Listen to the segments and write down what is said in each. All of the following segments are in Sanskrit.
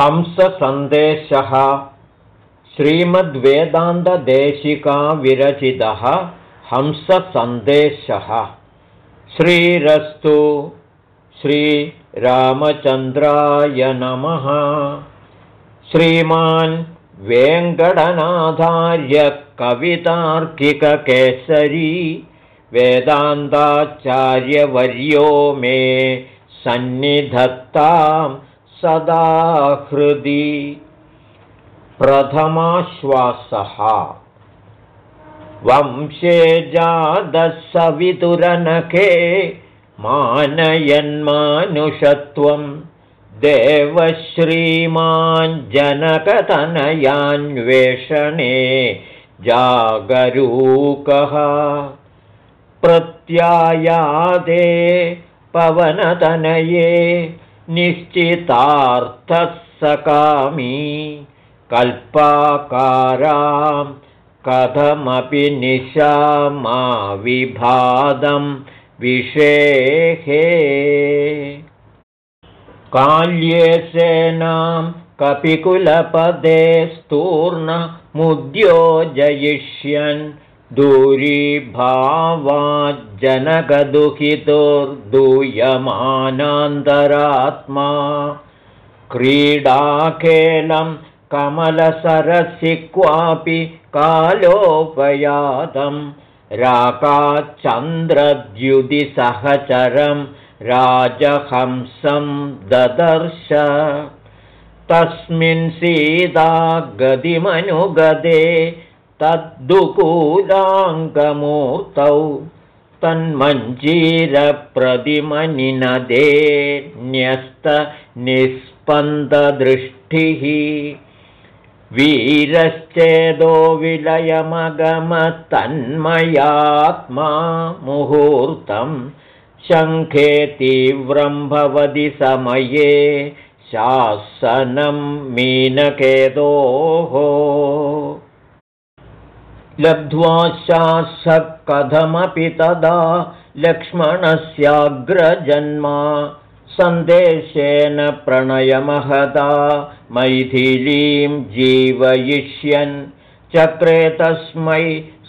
हंससन्देशः। श्रीमद्वेदान्तदेशिकाविरचितः हंससन्देशः। श्रीरस्तु। श्रीरामचन्द्राय नमः। श्रीमान् वेङ्कटनाथार्यकवितार्किककेसरी वेदान्ताचार्यवर्यो मे सन्निधत्तां सदा हृदि प्रथमाश्वासः। वंशे जादसवितुरनखे मानयन्मानुषत्वं देवश्रीमाञ्जनकतनयान्वेषणे जागरूकः। प्रत्यायादे पवनतनये निश्चितार्थः सकामी कल्पाकारां कथमपि निशामाविभादं विषेहे। काल्ये सेनां कपिकुलपदे स्तूर्णमुद्योजयिष्यन् दूरीभावाज्जनकदुहितोर्दूयमानान्तरात्मा क्रीडाखेलं कमलसरसि क्वापि कालोपयातं राकाच्चन्द्रद्युतिसहचरं राजहंसं ददर्श। तस्मिन् सीता गतिमनुगदे तद्दुकूलाङ्गमूर्तौ तन्मञ्जीरप्रतिमनिनदे न्यस्तनिस्पन्ददृष्टिः वीरश्चेदो विलयमगमतन्मयात्मा मुहूर्तं शङ्खे तीव्रं भवति समये शासनं मीनकेतोः लब्ध्वा शासः कथमपि तदा लक्ष्मणस्याग्रजन्मा सन्देशेन प्रणयमहदा मैथिलीं जीवयिष्यन्। चक्रे तस्मै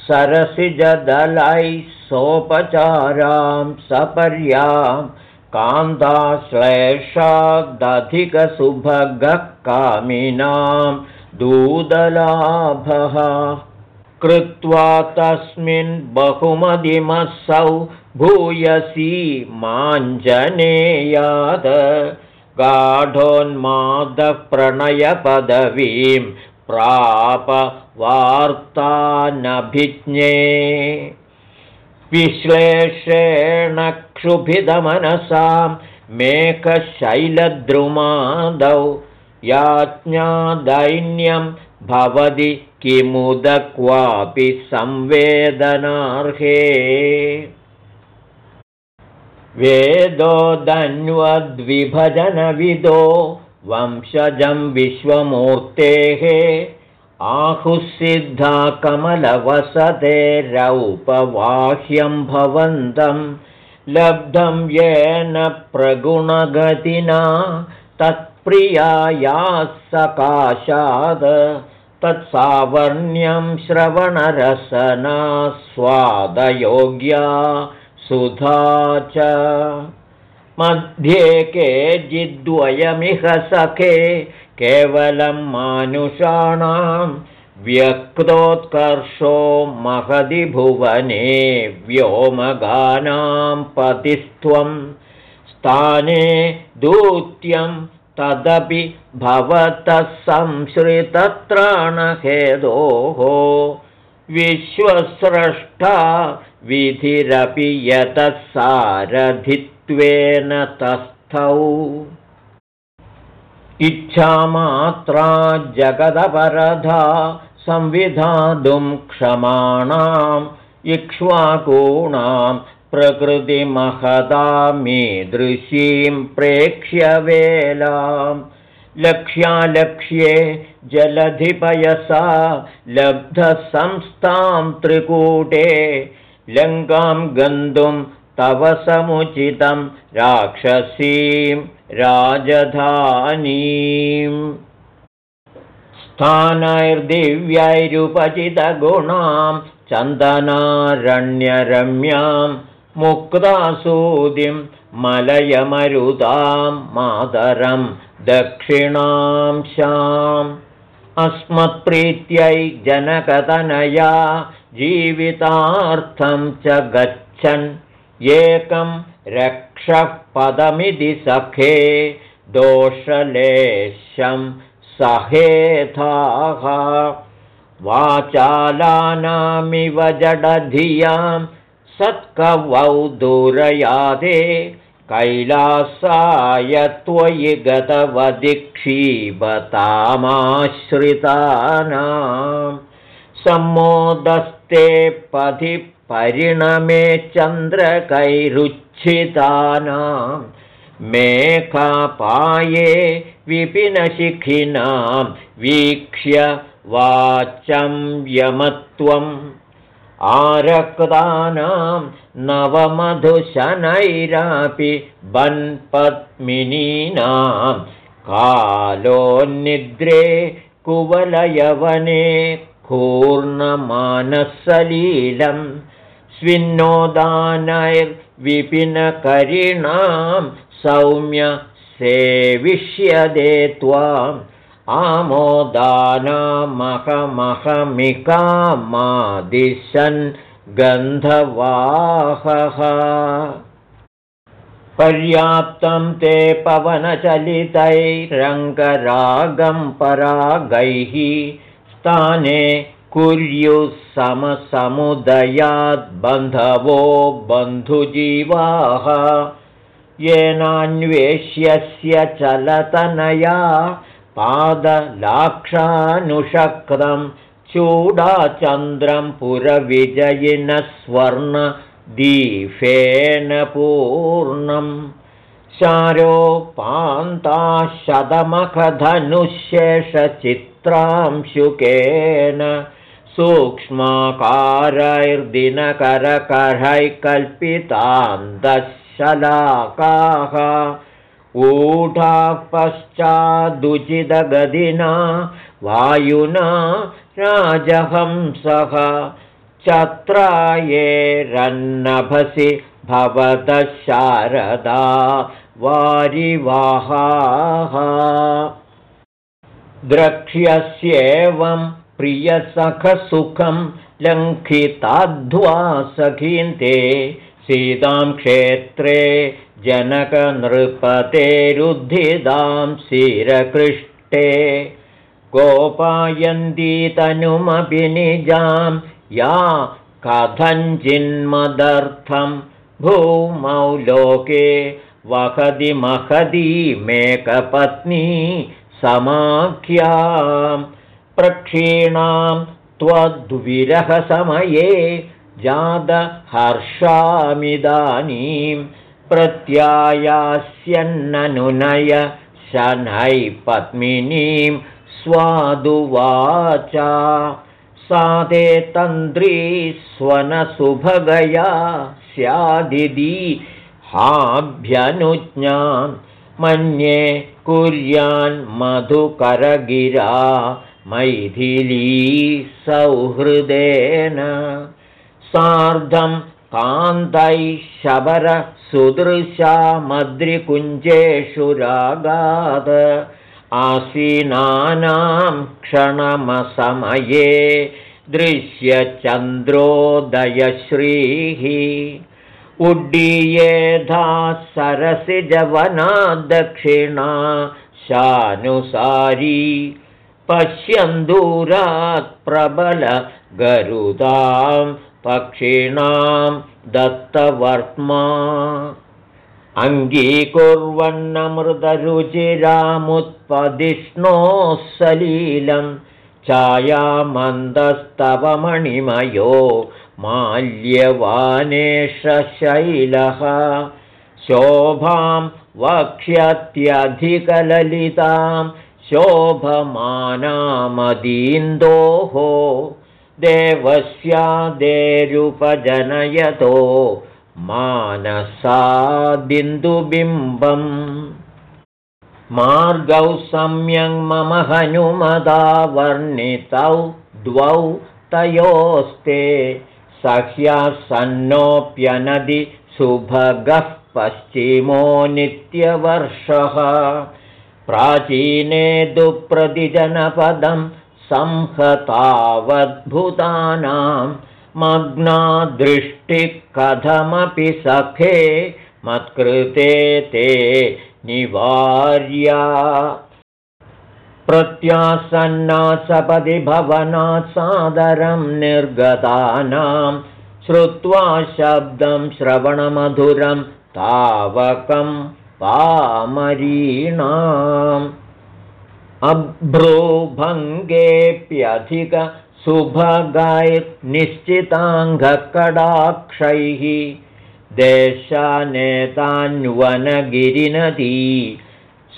सरसिजदलैः सोपचारां सपर्यां कान्ताश्लेषादधिकसुभगः कामिनां दूदलाभः कृत्वा तस्मिन् बहुमदिमसौ भूयसी माञ्जनेयाद गाढोन्मादः प्रणयपदवीं प्राप वार्तानभिज्ञे विश्लेषेण क्षुभिदमनसां मेघशैलद्रुमादौ याज्ञादैन्यं भवति किमुद क्वापि संवेदनार्हे वेदोदन्वद्विभजनविदो वंशजं विश्वमूर्तेः। आहुसिद्धा कमलवसतेरौपवाह्यं भवन्तं लब्धं येन प्रगुणगतिना तत्प्रियायाः सकाशाद तत्सावर्ण्यं श्रवणरसना स्वादयोग्या सुधा च। मध्ये केचिद्वयमिह सखे केवलं मानुषाणां व्यक्तोत्कर्षो महदि भुवने व्योमगानां पतिस्त्वं। स्थाने दूत्यं तदपि भवतः संश्रितत्राणहेदोः। विश्वस्रष्टा विधिरपि यतः सारथित्वेन तस्थौ। इच्छामात्रा जगदपरधा संविधातुं क्षमाणाम् इक्ष्वाकूणां प्रकृतिमहदामीदृशीं प्रेक्ष्यवेलां लक्ष्यालक्ष्ये जलधिपयसा लब्धसंस्थां त्रिकूटे। लङ्कां गन्तुं तव समुचितं राक्षसीं राजधानीम्। स्थानैर्दिव्यैरुपचितगुणां चन्दनारण्यरम्यां मुक्तासूदिं मलयमरुदां मातरं दक्षिणां शाम् अस्मत्प्रीत्यै जनकतनया जीवितार्थं च गच्छन्। एकं रक्षः पदमिति सखे दोषलेशं सहेथाः। वाचालानामिव जडधियां सत्कवौ दूरयादे कैलासाय त्वयि गतवदिक्षीबतामाश्रितानां सम्मोदस्ते पथि परिणमे चन्द्रकैरुच्छितानां मेघापाये विपिनशिखिनां वीक्ष्य वाचं यमत्वम् आरक्तानां नवमधुशनैरापि बन्पद्मिनीनां कालोन्निद्रे कुवलयवने कूर्णमानसलीलं स्विन्नोदानैर्विपिनकरिणां सौम्य सेविष्यदे त्वाम् आमोदानामहमहमिकामादिशन् गन्धवाहः। पर्याप्तं ते पवनचलितैरङ्गरागं परागैः स्थाने कुर्युः समसमुदयाद्बन्धवो बन्धुजीवाः। येनान्वेष्यस्य चलतनया पादलाक्षानुषक्तं चूडाचन्द्रं पुरविजयिनस्वर्णदीफेन पूर्णम् शारोपान्ताशतमखधनुशेषचित्रांशुकेन सूक्ष्माकारैर्दिनकरकरैः कल्पितान्तशलाकाः ऊढाः पश्चादुचितगदिना वायुना राजहंसः चत्रायेरन्नभसि भवतः शारदा वारिवाहाः। द्रक्ष्यस्येवं प्रियसखसुखं लङ्घिताध्वा सखीन्ते सीतां क्षेत्रे जनकनृपतेरुद्धिदां शिरकृष्टे गोपायन्तीतनुमपि निजां या कथञ्चिन्मदर्थं भूमौ लोके वहति महदी मेकपत्नी समाख्यां प्रक्षीणां त्वद्विरहसमये जातहर्षामिदानीम् प्रत्यायास्यन्ननुनय शनैः पद्मिनीं स्वादुवाचा। सा ते तन्द्री स्वनसुभगया स्यादिदी हाभ्यनुज्ञां। मन्ये कुर्यान्मधुकरगिरा मैथिली सौहृदेन। सार्धं कान्तैः शबरसुदृशामद्रिकुञ्जेषु रागाद। आसीनानां क्षणमसमये दृश्यचन्द्रोदयश्रीः। उड्डीयेधा सरसिजवना दक्षिणा शानुसारी। पश्यन्दूरात् प्रबलगरुदां पक्षिणां दत्तवर्त्मा। अङ्गीकुर्वन्नमृदरुचिरामुत्पदिष्णोः सलीलं छायामन्दस्तवमणिमयो माल्यवानेशशैलः। शोभां वक्ष्यत्यधिकललितां शोभमानामदीन्दोः देवस्यादेरुपजनयतो मानसादिन्दुबिम्बम् मार्गौ सम्यङ् मम हनुमदा वर्णितौ द्वौ तयोस्ते सह्यासन्नोऽप्यनदि सुभगः पश्चिमो नित्यवर्षः। प्राचीने दुप्रतिजनपदं संहतावद्भुतानां मग्नादृष्टिः कथमपि सखे मत्कृते ते निवार्या। प्रत्यासन्नासपदि भवनात् सादरं निर्गतानां श्रुत्वा शब्दं श्रवणमधुरं तावकं पामरीणाम् अभ्रूभङ्गेऽप्यधिकसुभगैर्निश्चिताङ्गकडाक्षैः देशानेतान्वनगिरिनदी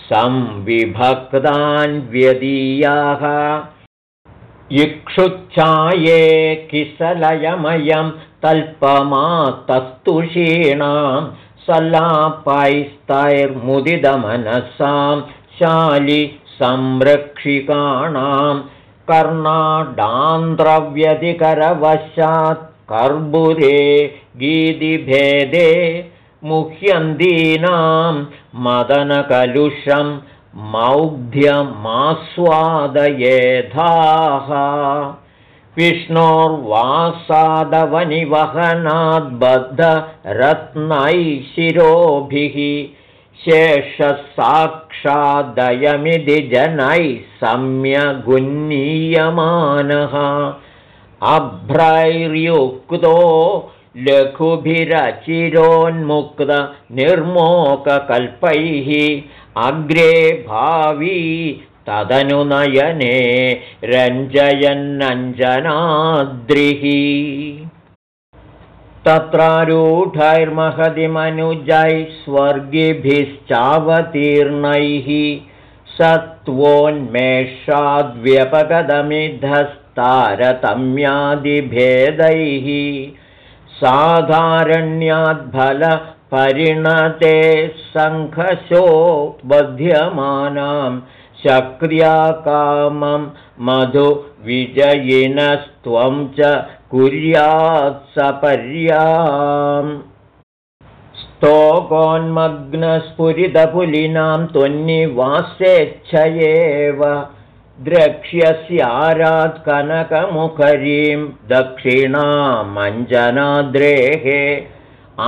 संविभक्तान्व्यदीयाः इक्षुच्छाये किसलयमयं तल्पमातस्तुषीणां सल्लापैस्तैर्मुदितमनसां शालि संरक्षिकाणां कर्णाडान्ध्रव्यधिकरवशात् कर्बुरे गीतिभेदे मुह्यन्दीनां मदनकलुषं मौग्ध्यमास्वादयेधाः विष्णोर्वासादवनिवहनाद्बद्धरत्नैः शिरोभिः शेषसाक्षादयमिति जनैः सम्यगुन्नीयमानः अभ्रैर्युक्तो लघुभिरचिरोन्मुक्तनिर्मोककल्पैः अग्रे भावी तदनुनयने रञ्जयन्नञ्जनाद्रिः तत्रारूढैर्महदिमनुजैः स्वर्गिभिश्चावतीर्णैः सत्त्वोन्मेषाद्व्यपगदमिधस्तारतम्यादिभेदैः साधारण्याद्फलपरिणते सङ्घशो बध्यमानां शक्र्या कामं मधुविजयिनस्त्वं च कुर्यात्सपर्याम् स्तोकोन्मग्नस्फुरितपुलिनां त्वन्निवास्येच्छयेव द्रक्ष्यस्यारात् कनकमुखरीं दक्षिणामञ्जनाद्रेः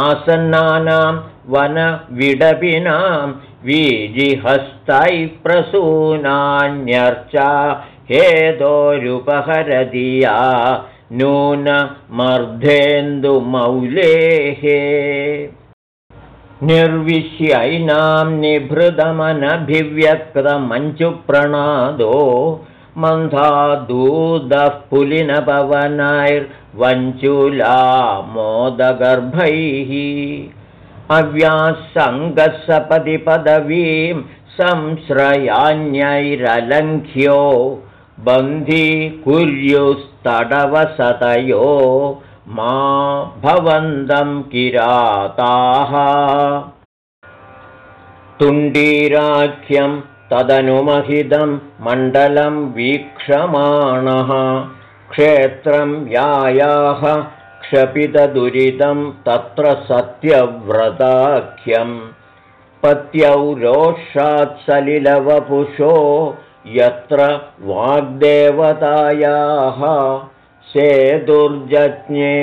आसन्नानां वनविडपिनां वीजिहस्तैः प्रसूनान्यर्चा हेदोरुपहरदिया नूनमर्धेन्दुमौलेः। निर्विश्यैनां निभृतमनभिव्यक्तमञ्चुप्रणादो मन्धादूदः पुलिनपवनैर्वञ्चुलामोदगर्भैः अव्यासङ्गसपदिपदवीं संश्रयान्यैरलङ्घ्यो बन्धीकुर्युस्तडवसतयो मा भवन्तं किराताः। तुण्डीराख्यं तदनुमहितं मण्डलं वीक्षमाणः। क्षेत्रं यायाः क्षपितदुरितं तत्र सत्यव्रताख्यं। पत्यौ रोषात्सलिलवपुषो यत्र वाग्देवतायाः सेदुर्जज्ञे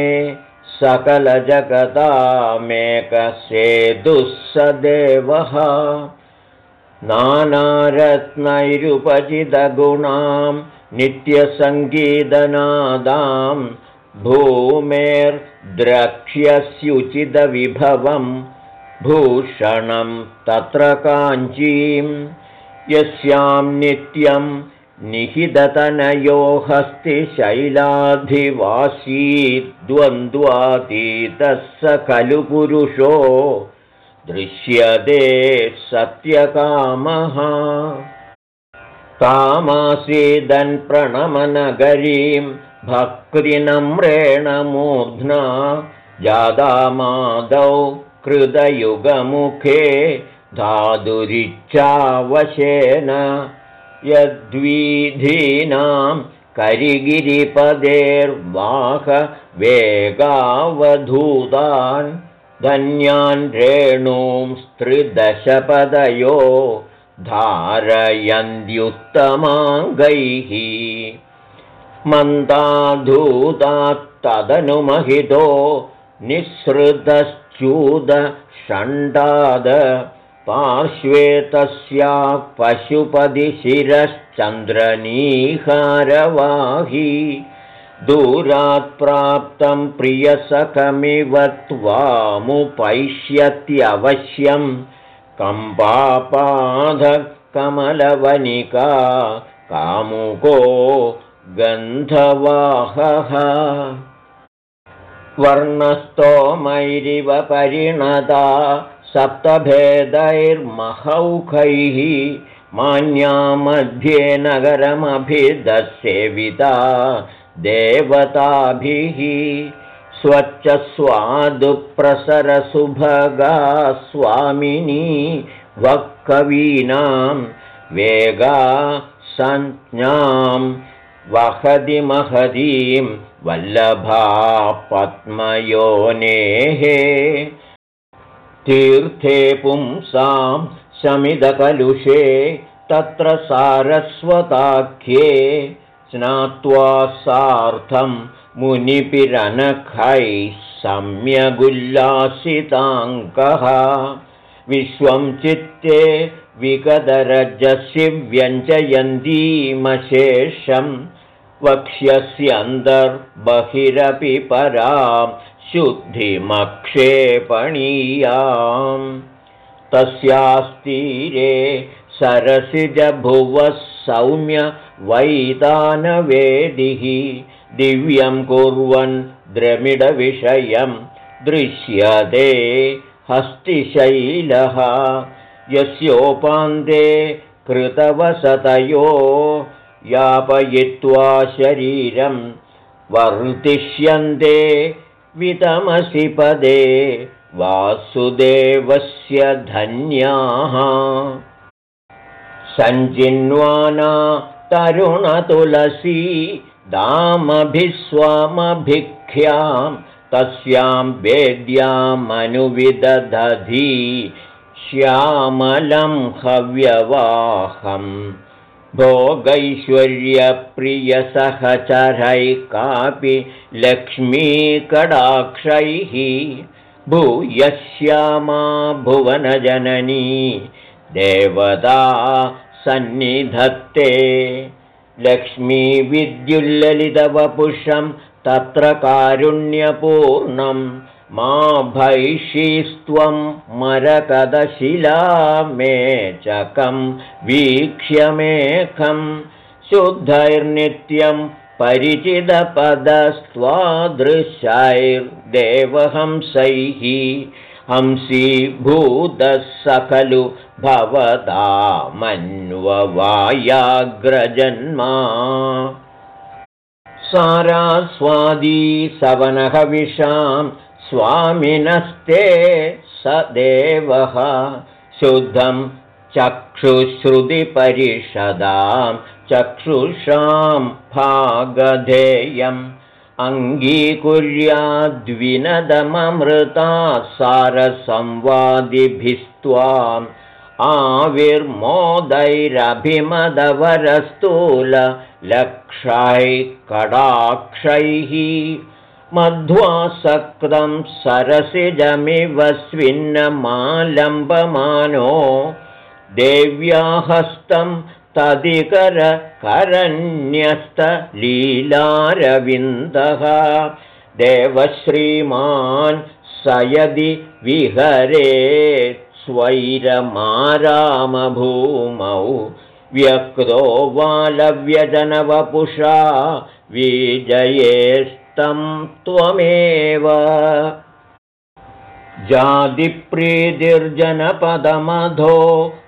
सकलजगतामेकसेदुः स देवः नानारत्नैरुपचितगुणां नित्यसङ्गीतनादां भूमेर्द्रक्ष्यस्युचितविभवं भूषणं तत्र काञ्चीं यस्यां नित्यं निहिततनयो हस्तिशैलाधिवासीद्वन्द्वातीतः स खलु पुरुषो। दृश्यते सत्यकामः। तामासीदन्प्रणमनगरीं भक्तिनम्रेण मूर्ध्ना जादामादौ कृतयुगमुखे धातुरिच्छावशेन यद्वीधीनां वेगावधूतान् धन्यान् रेणूंस्त्रिदशपदयो धारयन्त्युत्तमाङ्गैः मन्दाधूतात्तदनुमहितो निःसृतश्चूदषण्डाद पार्श्वे तस्या पशुपतिशिरश्चन्द्रनीहारवाही दूरात् प्राप्तं प्रियसखमिव त्वामुपैष्यत्यवश्यम् कम्पापाधकमलवनिका कामुको गन्धवाहः। वर्णस्तोमैरिव परिणता सप्तभेदैर्महौखैः मान्या मध्ये नगरमभिदसेविता देवताभिः स्वच्छस्वादुप्रसरसुभगा स्वामिनी वक्कवीनां वेगा सञ्ज्ञां वहति महतीं वल्लभा पद्मयोनेः तीर्थे पुंसां शमिदकलुषे तत्र सारस्वताख्ये स्नात्वा सार्थं मुनिपिरनखैः सम्यगुल्लासिताङ्कः। विश्वं चित्ते विगदरजसि व्यञ्जयन्तीमशेषं वक्ष्यस्यन्तर्बहिरपि परां शुद्धिमक्षेपणीयाम्। तस्यास्तीरे सरसिजभुवः सौम्य वैतानवेदिः दिव्यं कुर्वन् द्रमिडविषयं दृश्यते हस्तिशैलः। यस्योपान्ते कृतवसतयो यापयित्वा शरीरं वर्तिष्यन्ते वितमसि पदे वासुदेवस्य धन्याः। सञ्चिन्वाना तरुणतुलसी दामभिस्वामभिख्यां तस्यां वेद्यामनुविदधि श्यामलं हव्यवाहम् भोगैश्वर्यप्रियसहचरैः कापि लक्ष्मीकडाक्षैः भूयश्यामा भुवनजननी देवता सन्निधत्ते। लक्ष्मीविद्युल्ललितवपुषं तत्र कारुण्यपूर्णं मा भैषीस्त्वं मरकदशिलामेचकं वीक्ष्यमेकं शुद्धैर्नित्यं परिचितपदस्त्वादृशैर्देवहंसैः हंसीभूतः स खलु भवतामन्ववायाग्रजन्मा सारास्वादी सवनहविषां स्वामिनस्ते स देवः शुद्धं चक्षुश्रुतिपरिषदां चक्षुषां भागधेयम् अङ्गीकुर्याद्विनदममृता सारसंवादिभिस्त्वाम् आविर्मोदैरभिमदवरस्तूलक्षैः कडाक्षैः मध्वासक्तं सरसिजमिव स्विन्नमालम्बमानो देव्याहस्तं तदिकरकरन्यस्तलीलारविन्दः देवश्रीमान् स यदि विहरेत् स्वैरमारामभूमौ व्यक्तो वालव्यजनवपुषा विजयेस्तं त्वमेव। जातिप्रीतिर्जनपदमधो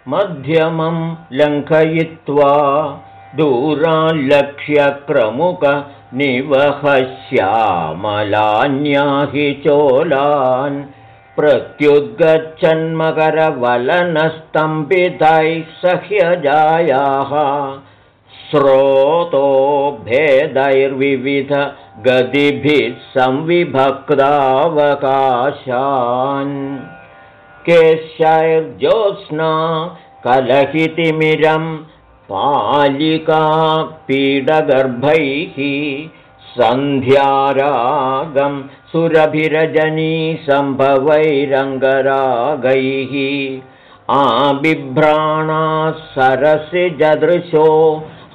मध्यमं लङ्घयित्वा दूराल्लक्ष्यक्रमुक निवहश्यामलान्याहि चोलान् प्रत्युद्गच्छन्मकरवलनस्तम्भितैः सह्यजायाः स्रोतो भेदैर्विविध गतिभिः संविभक्तावकाशान्। केशैर्ज्योत्स्ना कलहितिमिरं पालिका पीडगर्भैः सन्ध्यारागं सुरभिरजनीसम्भवैरङ्गरागैः आबिभ्राणा सरसिजदृशो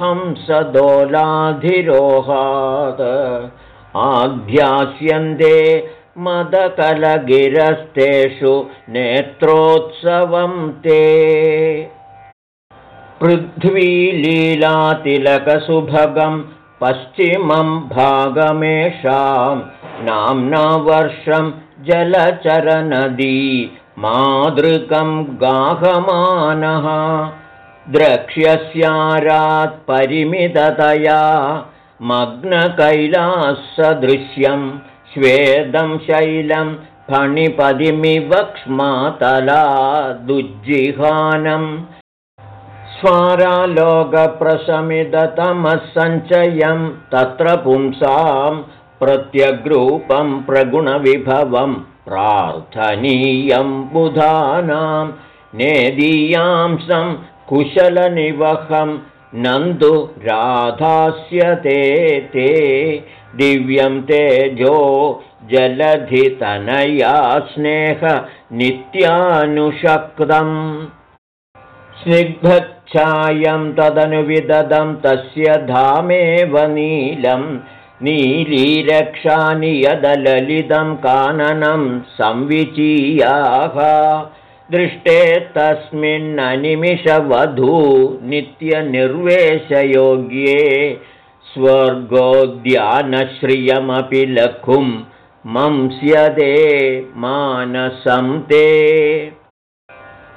हंसदोलाधिरोहात्। आध्यास्यन्ते मदकलगिरस्तेषु नेत्रोत्सवं ते। पृथ्वीलीलातिलकसुभगं पश्चिमं भागमेषां नाम्ना वर्षं जलचरनदी मातृकं गाहमानः द्रक्ष्यस्यारात् परिमिततया मग्नकैलासदृश्यं श्वेदं शैलं फणिपदिमिवक्ष्मातला दुज्जिहानम् स्वारालोकप्रशमिदतमः सञ्चयं तत्र पुंसां प्रत्यग्रूपं प्रगुणविभवं प्रार्थनीयं बुधानां नेदीयांसं कुशलनिवहं नन्दु राधास्यते ते दिव्यं तेजो जलधितनया स्नेह नित्यानुशक्तम्। स्निग्धच्छायं तदनुविदधं तस्य धामेव नीलं नीलीरक्षानियदललितं काननं संविचीयाः दृष्टे तस्मिन्ननिमिषवधू नित्यनिर्वेशयोग्ये स्वर्गोद्यानश्रियमपि लघुं मंस्यते मानसं ते।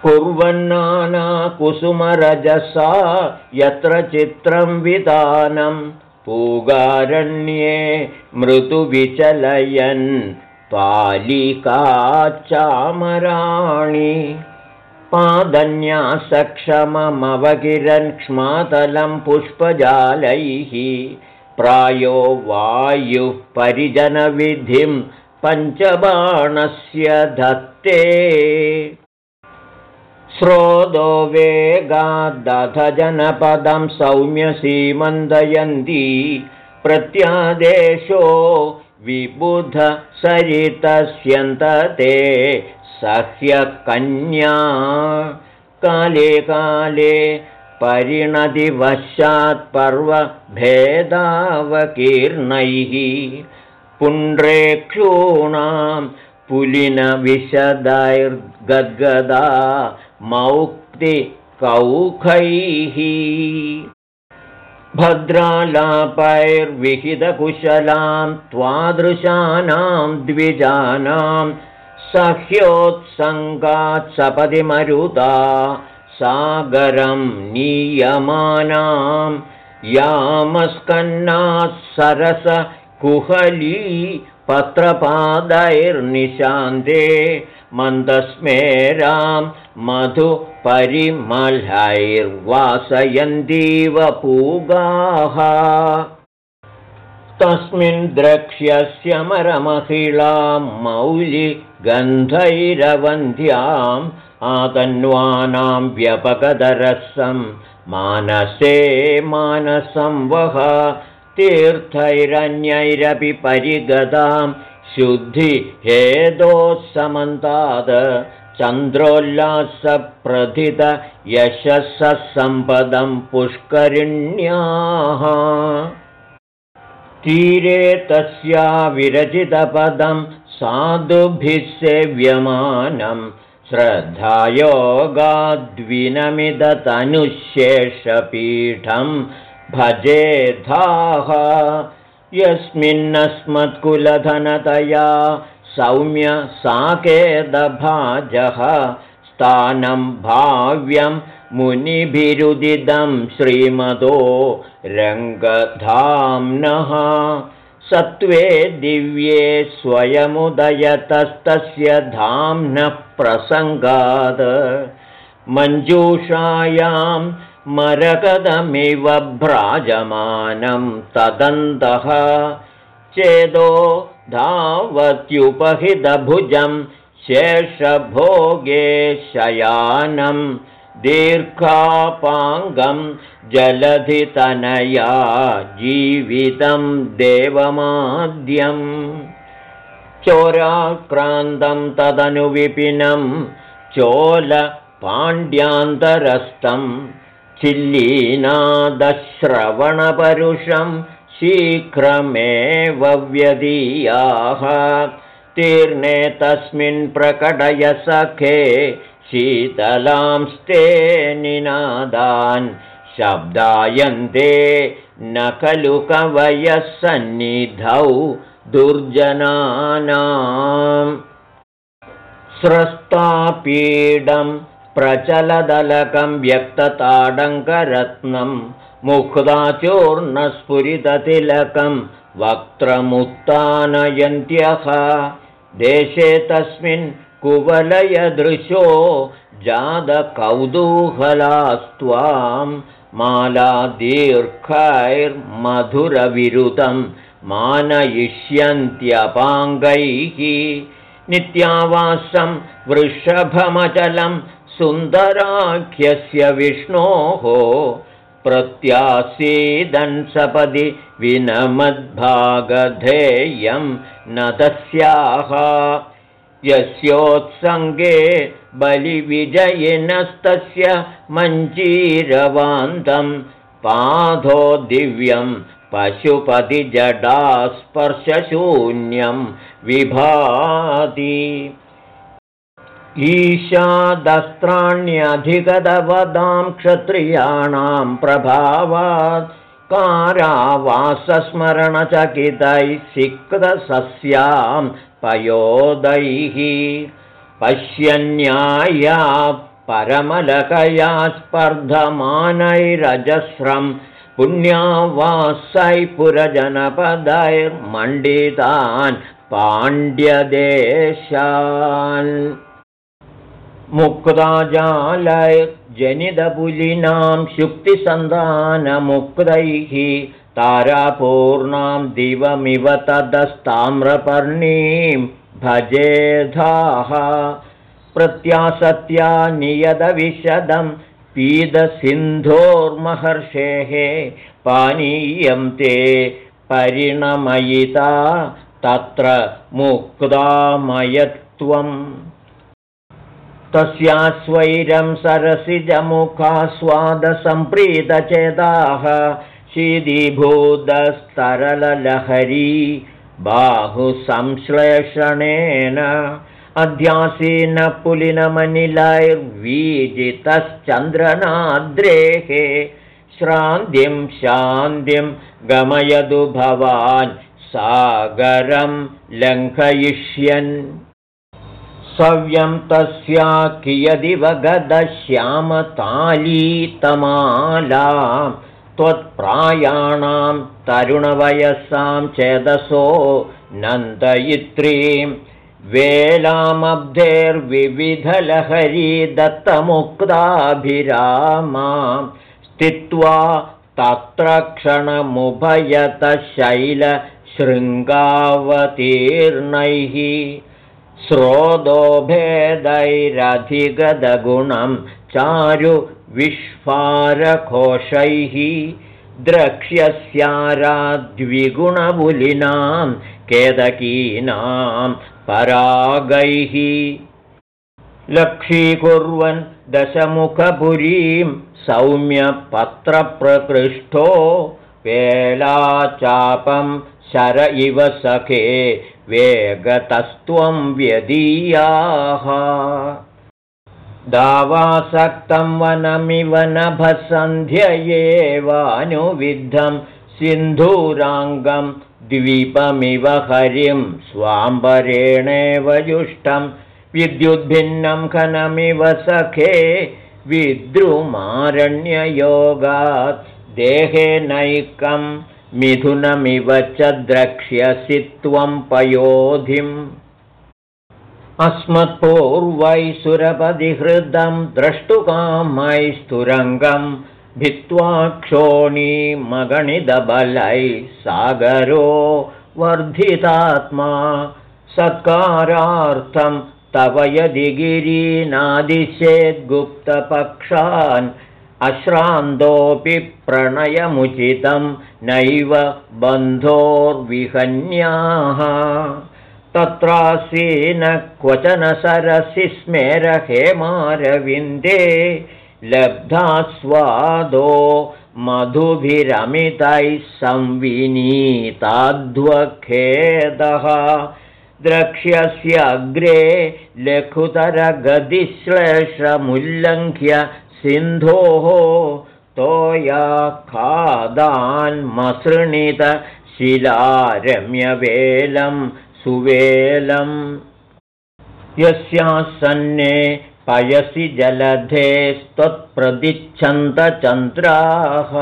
कुर्वन्नानाकुसुमरजसा यत्र चित्रं विधानं पूगारण्ये मृदुविचलयन् पालिका चामराणि क्ष्मातलं पुष्पजालैः प्रायो वायुः परिजनविधिं पञ्चबाणस्य धत्ते। स्रोतो वेगादधजनपदं सौम्यसीमन्दयन्ती प्रत्यादेशो विबुधसरितस्यन्तते सह्यकन्या। काले काले परिणतिवशात्पर्वभेदावकीर्णैः पुण्ड्रेक्षूणां पुलिनविशदैर्गद्गदा मौक्तिकौखैः भद्रालापैर्विहितकुशलां त्वादृशानां द्विजानां सह्योत्सङ्गात् सपदि मरुदा सागरं नीयमानां यामस्कन्नाः सरसकुहली पत्रपादैर्निशान्ते मन्दस्मेरां मधुपरिमलैर्वासयन्तीव पूगाः तस्मिन् द्रक्ष्यस्यमरमहिलां मौलिगन्धैरवन्ध्याम् आतन्वानां व्यपगदरसं मानसे मानसं वः तीर्थैरन्यैरपि परिगतां शुद्धिहेदोः चन्द्रोल्लासप्रथित यशसम्पदं पुष्करिण्याः। तीरे तस्या विरचितपदं साधुभिः सेव्यमानं श्रद्धायोगाद्विनमिदतनुशेषपीठं भजेधाः यस्मिन्नस्मत्कुलधनतया सौम्य साकेदभाजः स्थानं भाव्यं मुनिभिरुदिदं श्रीमदो रङ्गधाम्नः। सत्त्वे दिव्ये स्वयमुदयतस्तस्य धाम्नः प्रसङ्गात् मञ्जूषायां मरकदमिव भ्राजमानं तदन्तः। चेदो धावत्युपहितभुजं शेषभोगे शयानं दीर्घापाङ्गं जलधितनया जीवितं देवमाद्यम् चोराक्रान्तं तदनुविपिनं चोलपाण्ड्यान्तरस्थं चिल्लीनादश्रवणपरुषं शीघ्रमेव व्यदीयाः। तीर्णे तस्मिन् प्रकटय सखे शीतलांस्ते निनादान्। शब्दायन्ते न खलु कवयः सन्निधौ दुर्जनानाम्। स्रस्तापीडं प्रचलदलकं व्यक्तताडङ्करत्नं मुक्ताचूर्णस्फुरिततिलकं वक्त्रमुत्तानयन्त्यः देशे तस्मिन् कुवलयदृशो जातकौतूहलास्त्वां मालादीर्घैर्मधुरविरुतं मानयिष्यन्त्यपाङ्गैः। नित्यावासं वृषभमचलं सुन्दराख्यस्य विष्णोः प्रत्यासीदंसपदि विनमद्भागधेयं न तस्याः। यस्योत्सङ्गे बलिविजयिनस्तस्य मञ्जीरवान्तं पाधो दिव्यं पशुपतिजडास्पर्शशून्यं विभाति ईशादस्त्राण्यधिगतवदां क्षत्रियाणां प्रभावात् कारावासस्मरणचकितैः सिक्तसस्यां पयोदैः पश्यन्याया परमलकया स्पर्धमानैरजस्रं पुण्यावासै पुरजनपदैर्मण्डितान् पाण्ड्यदेशान् मुक्ताजालैर्जनितपुलिनां शुक्तिसन्धानमुक्तैः तारापूर्णां दिवमिव तदस्ताम्रपर्णीं भजेधाः प्रत्यासत्या नियतविशदं पीदसिन्धोर्महर्षेः पानीयं ते परिणमयिता तत्र मुक्तामयत्वम् तस्यास्वैरं सरसिजमुखास्वादसम्प्रीतचेताः शीदीभूतस्तरललहरी बाहुसंश्लेषणेन अध्यासीनपुलिनमनिलैर्वीजितश्चन्द्रनाद्रेः श्रान्तिं शान्तिं गमयतु भवान् सागरं लङ्घयिष्यन् सव्यं तस्या कियदिव गदश्यामतालीतमाला त्वत्प्रायाणां तरुणवयसां चेदसो नन्दयित्रीं वेलामब्धेर्विविधलहरी दत्तमुक्ताभिरामां स्थित्वा तत्र क्षणमुभयतशैलशृङ्गावतीर्णैः स्रोतोभेदैरधिगदगुणं चारु विश्वारकोशैः द्रक्ष्यस्याराद्विगुणबुलिनां केदकीनां परागैः। लक्षीकुर्वन् दशमुखपुरीं सौम्यपत्रप्रकृष्टो वेलाचापं शर इव सखे वेगतस्त्वं व्यदीयाः। दावासक्तं वनमिव नभसन्ध्ययेवानुविद्धं सिन्धूराङ्गं द्वीपमिव हरिं स्वाम्बरेणेव जुष्टं विद्युद्भिन्नं खनमिव सखे विद्रुमारण्ययोगात् देहेनैकं मिथुनमिव च द्रक्ष्यसि त्वं पयोधिम्। अस्मत्पूर्वैसुरपदिहृदं द्रष्टुकामैस्तुरङ्गं भित्त्वा क्षोणीमगणितबलैः सागरो वर्धितात्मा सत्कारार्थं तव यदि गिरीनादिशेद्गुप्तपक्षान् अश्रान्तोऽपि प्रणयमुचितं नैव बन्धोर्विहन्याः। तत्रासीन क्वचन सरसि स्मेरहेमारविन्दे लब्धास्वादो मधुभिरमितैः संविनीताध्वखेदः। द्रक्ष्यस्य अग्रे लघुतरगदिश्लेषमुल्लङ्घ्य सिन्धोः तोया खादान्मसृणितशिलारम्यवेलम् सुवेलम् यस्यासन्ने पयसि जलधे स्त्वत्प्रदिच्छन्तचन्द्राः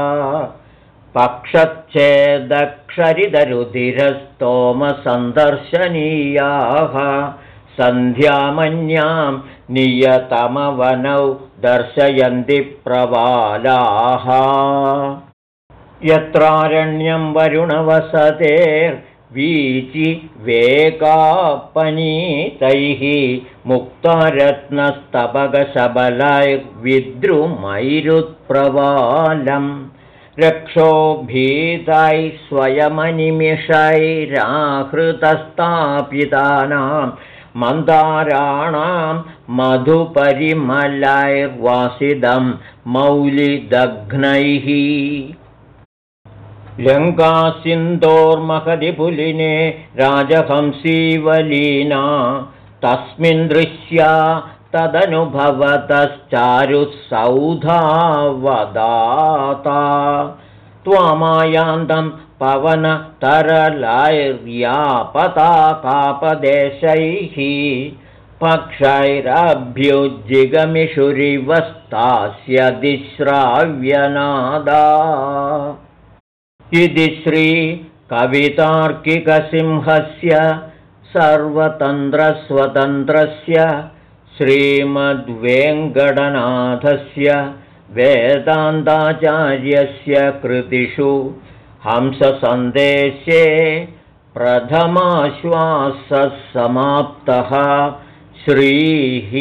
पक्षच्छेदक्षरिदरुधिरस्तोमसन्दर्शनीयाः सन्ध्यामन्यां नियतमवनौ दर्शयन्ति प्रवालाः। यत्रारण्यं वरुणवसतेर् वीचि वेकापनीतैः मुक्तारत्नस्तपकशबलैर्विद्रुमैरुत्प्रवालम् रक्षोभीतैः स्वयमनिमिषैराहृतस्तापितानां मन्दाराणां मधुपरिमलैर्वासिदं मौलिदघ्नैः लङ्कासिन्दोर्महदिपुलिने राजहंसीवलीना तस्मिन् दृश्या तदनुभवतश्चारुसौधावदाता त्वामायान्तं पवनतरलैर्यापताकापदेशैः पक्षैरभ्युज्जिगमिषुरिवस्तास्यदिश्राव्यनादा इति श्रीकवितार्किकसिंहस्य सर्वतन्त्रस्वतन्त्रस्य श्रीमद्वेङ्कटनाथस्य वेदान्ताचार्यस्य कृतिषु हंससन्देशे प्रथमाश्वासः समाप्तः श्रीः